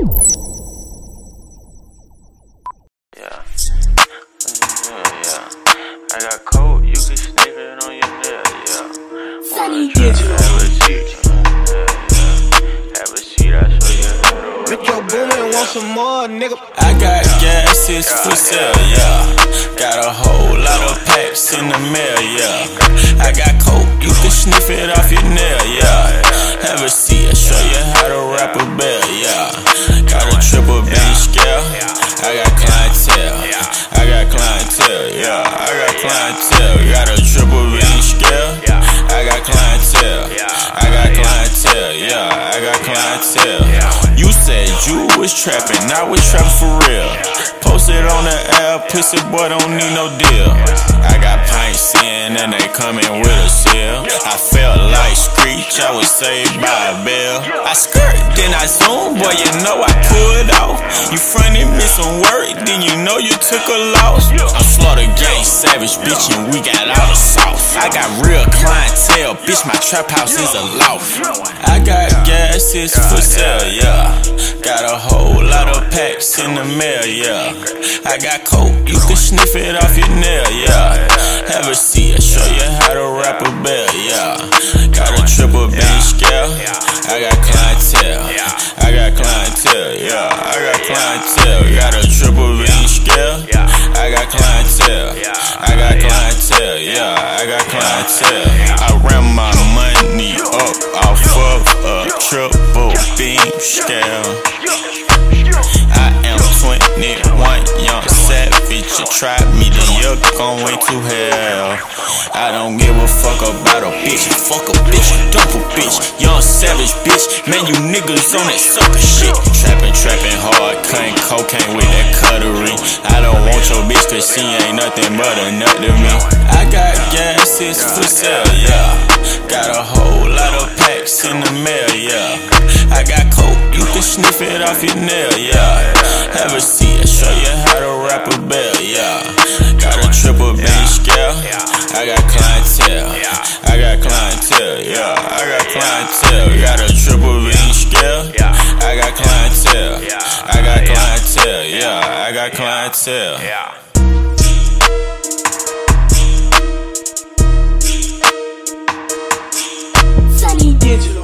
Yeah. Yeah, yeah. I got cold, you can sniff it on your nail, yeah. Sunny Wanna try to Digital. Have a seat. Yeah, yeah. Have a seat, I show you how to Make your boomin' want some more, nigga. I got gas, it's for sale, yeah. Got a whole lot of packs in the mail, yeah. I got coke, you can sniff it off your nail, yeah. Have a was trapping, I was trapping for real. Posted on the app, pussy boy don't need no deal. I got pints in and they coming with a seal. I felt like Screech, I was saved by a bell. I skirt, then I zoom, boy, you know I. You fronted me some work, then you know you took a loss. I'm Slaughter Gang Savage, bitch, and we got all the sauce. I got real clientele, bitch, my trap house is a loft. I got gas, it's for sale, yeah. Got a whole lot of packs in the mail, yeah. I got coke, you can sniff it off your nail, yeah. Have a seat, I show you how to rap a bell, yeah. Got a triple B scale, I got clientele, got a triple B scale, I got clientele, I got clientele, yeah. I got clientele. I ran my money up off of a triple beam scale. I am 21, young savage. You tried me, then you're going to hell. I don't give a fuck about a bitch. Fuck a bitch, dump a bitch. Young savage bitch. Man, you niggas on that sucker shit. Trapping, trapping hard, cutting cocaine with that cutlery. I don't want your bitch, cause she ain't nothing but a nut to me. I got gas, it's for sale, yeah. Got a whole lot of packs in the mail, yeah. I got coke, you can sniff it off your nail, yeah. Have a seat, you how to heard a rapper bill, yeah. Got a triple B scale. I got clientele. I got clientele, yeah. I got clientele. Got a triple B scale. I got clientele. I got clientele, yeah. I got clientele. Sonny Digital.